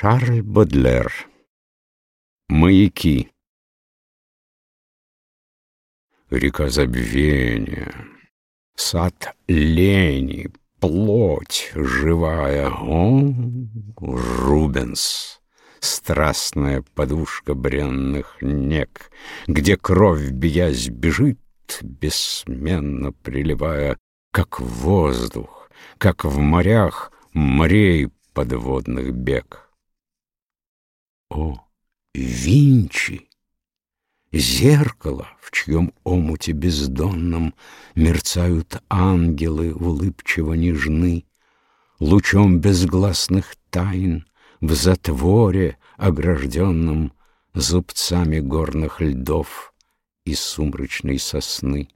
Шарль Бодлер Маяки. Река забвения, сад лени, плоть живая. О, Рубенс, страстная подушка бренных нек, Где кровь, биясь, бежит, бессменно приливая, Как воздух, как в морях морей подводных бег. О, Винчи! Зеркало, в чьем омуте бездонном Мерцают ангелы улыбчиво нежны, Лучом безгласных тайн в затворе, огражденном Зубцами горных льдов и сумрачной сосны.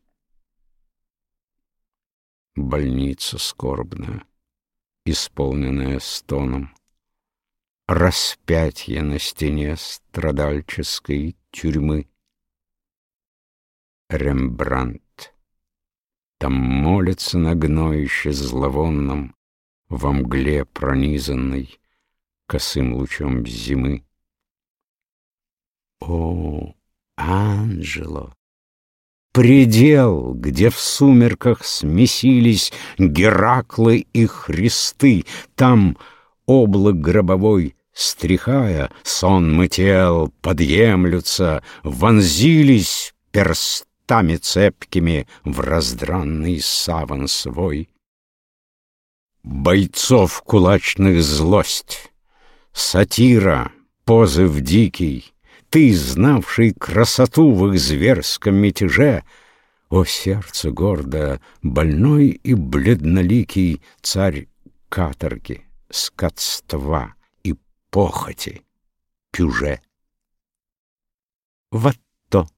Больница скорбная, исполненная стоном, Распятье на стене страдальческой тюрьмы. Рембрандт. Там молится на гноище зловонном, Во мгле пронизанной косым лучом зимы. О, Анжело! Предел, где в сумерках смесились Гераклы и Христы, Там облак гробовой, стряхая, сонмы тел подъемлются, вонзились перстами цепкими в раздранный саван свой. Бойцов кулачных злость, сатира, позыв дикий, ты, знавший красоту в их зверском мятеже, О, сердце гордое, больной и бледноликий царь каторги! Скотства и похоти пюже. Вот то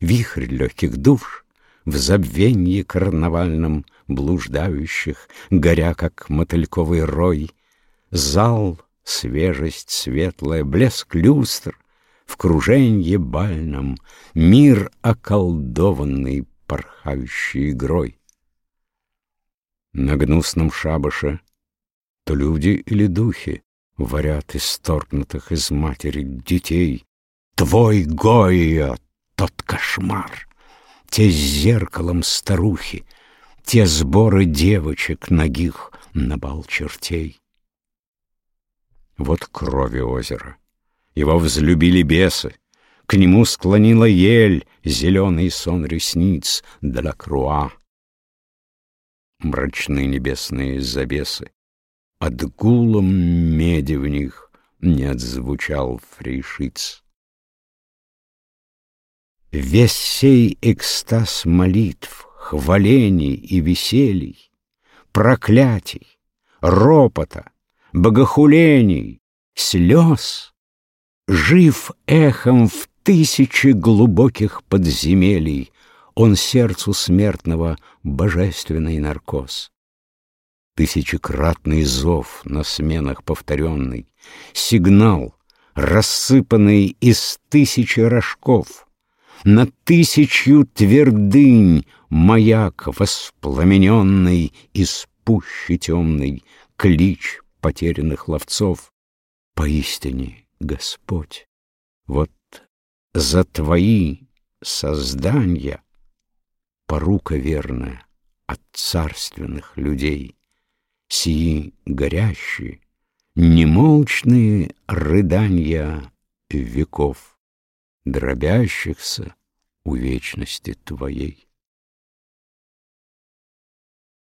вихрь легких душ в забвенье карнавальном блуждающих, горя, как мотыльковый рой, зал, свежесть светлая, блеск люстр, в круженье бальном, мир околдованный, порхающий игрой. На гнусном шабаше то люди или духи варят исторгнутых из матери детей. Твой Гойя — тот кошмар, те с зеркалом старухи, те сборы девочек ногих на бал чертей. Вот крови озера, его взлюбили бесы, к нему склонила ель зеленый сон ресниц для круа. Мрачные небесные забесы от гулом меди в них не отзвучал фрейшиц. Весь сей экстаз молитв, хвалений и веселий, проклятий, ропота, богохулений, слез, жив эхом в тысячи глубоких подземелий, он сердцу смертного божественный наркоз тысячекратный зов на сменах повторенный, сигнал, рассыпанный из тысячи рожков, на тысячу твердынь маяк воспламененный из пущи темной, клич потерянных ловцов. Поистине, Господь, вот за Твои создания порука верная от царственных людей сии горящие, немолчные рыдания веков, дробящихся у вечности Твоей.